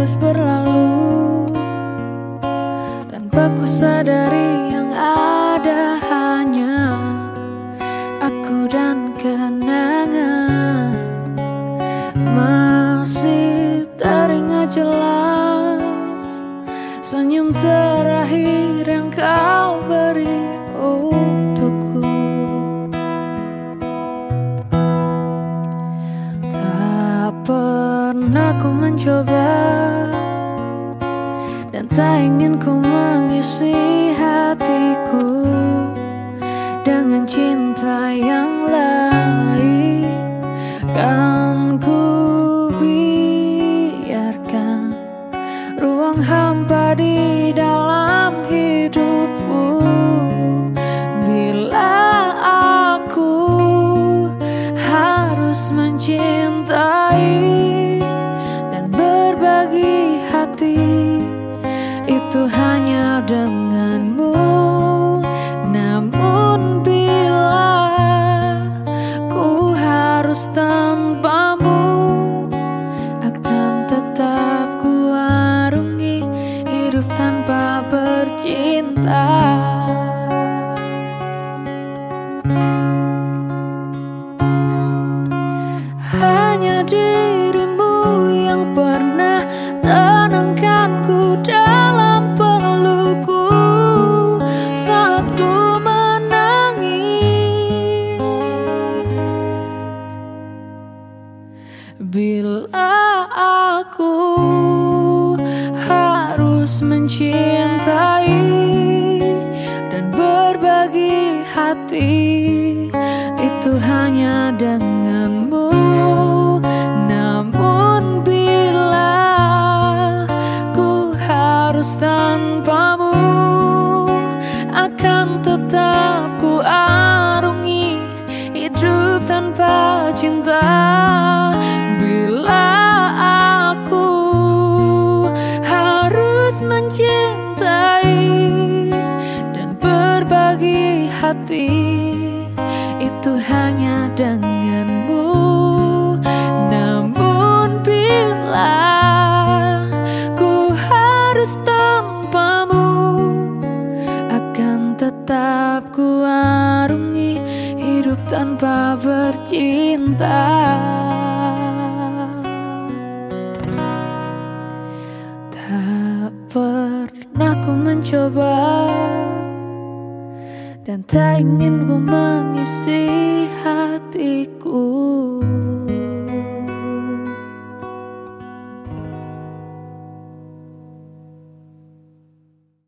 terus berlalu. Tanpa ku sadari yang ada hanya Aku dan kenangan. Masih teringat jelas Senyum terakhir yang kau beri untukku. Tak pernah ku mencoba tak ingin ku mengisi hatiku Dengan cinta yang lain. Kan ku biarkan Ruang hampa di Hanya denganmu. Namun bila ku harus tanpamu Akan tetap ku arungi hidup tanpa bercinta Bila aku harus mencintai dan berbagi hati itu hanya denganmu. Namun bila ku harus tanpamu akan tetap ku arungi hidup tanpa cinta mencintai dan berbagi hati. Itu hanya denganmu. Namun bila ku harus tanpamu akan tetap ku arungi hidup tanpa bercinta pernah ku mencoba Dan tak ingin ku mengisi hatiku